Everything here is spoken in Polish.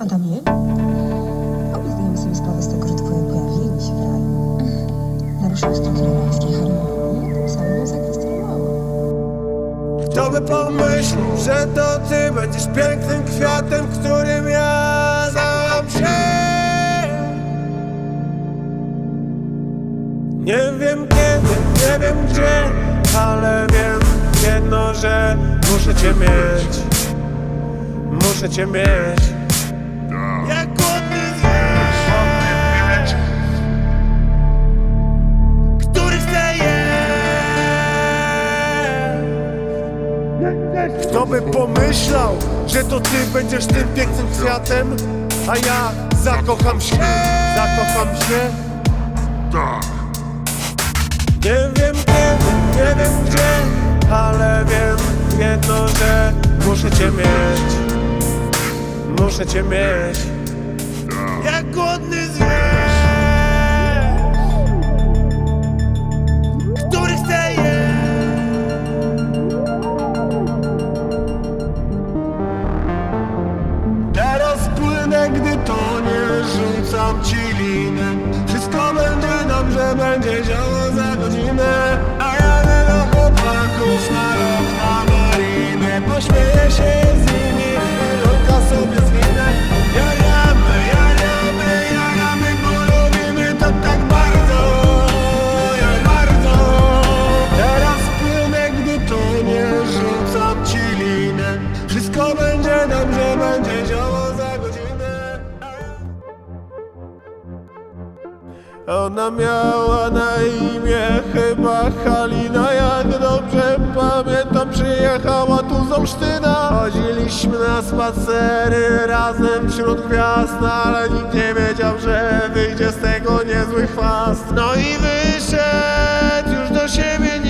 Adamie, obie zdajemy sobie sprawę z tego, że twoje pojawienie się w raju naruszyło strefę rajskiej harmonii, tym samym ją zakwestionowało. Kto by pomyślał, że to ty będziesz pięknym kwiatem, którym ja się Nie wiem kiedy, nie wiem gdzie, ale wiem jedno, że muszę cię mieć. Muszę cię mieć Kto by pomyślał, że to ty będziesz tym pięknym kwiatem, a ja zakocham się, zakocham się. Nie wiem kiedy, nie wiem gdzie, ale wiem jedno, że muszę cię mieć, muszę cię mieć. Jak głodny zwierz, gdy tonie, rzucam ci linę Wszystko będzie dobrze, będzie działo Ona miała na imię chyba Halina Jak dobrze pamiętam przyjechała tu z Olsztyna. Chodziliśmy na spacery razem wśród gwiazd Ale nikt nie wiedział, że wyjdzie z tego niezły chwast. No i wyszedł już do siebie